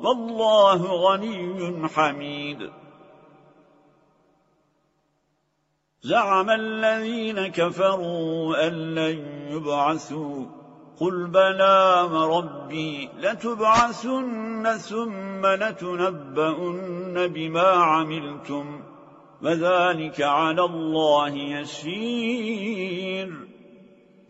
والله غني حميد. زعم الذين كفروا أن لن يبعثوا. قل بلى ربي لتبعثن ثم لتنبؤن بما عملتم. وذلك على الله يسير.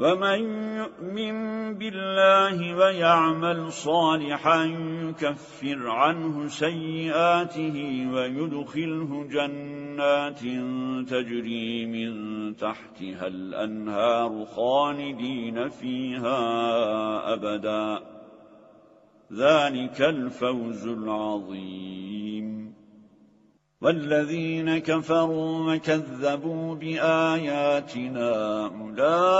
ومن يؤمن بالله ويعمل صالحا يكفر عنه سيئاته ويدخله جنات تجري من تحتها الأنهار خالدين فيها أبدا ذلك الفوز العظيم والذين كفروا وكذبوا بآياتنا أولئك